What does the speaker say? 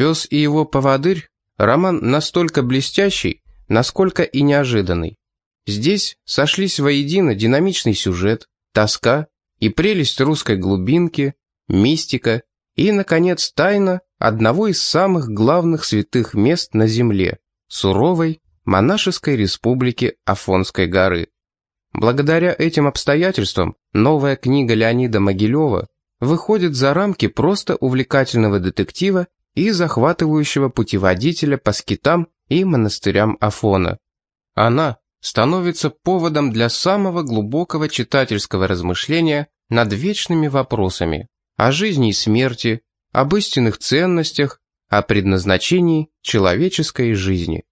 «Пес и его поводырь» – роман настолько блестящий, насколько и неожиданный. Здесь сошлись воедино динамичный сюжет, тоска и прелесть русской глубинки, мистика и, наконец, тайна одного из самых главных святых мест на земле – суровой монашеской республики Афонской горы. Благодаря этим обстоятельствам новая книга Леонида Могилева выходит за рамки просто увлекательного детектива и захватывающего путеводителя по скитам и монастырям Афона. Она становится поводом для самого глубокого читательского размышления над вечными вопросами о жизни и смерти, об истинных ценностях, о предназначении человеческой жизни.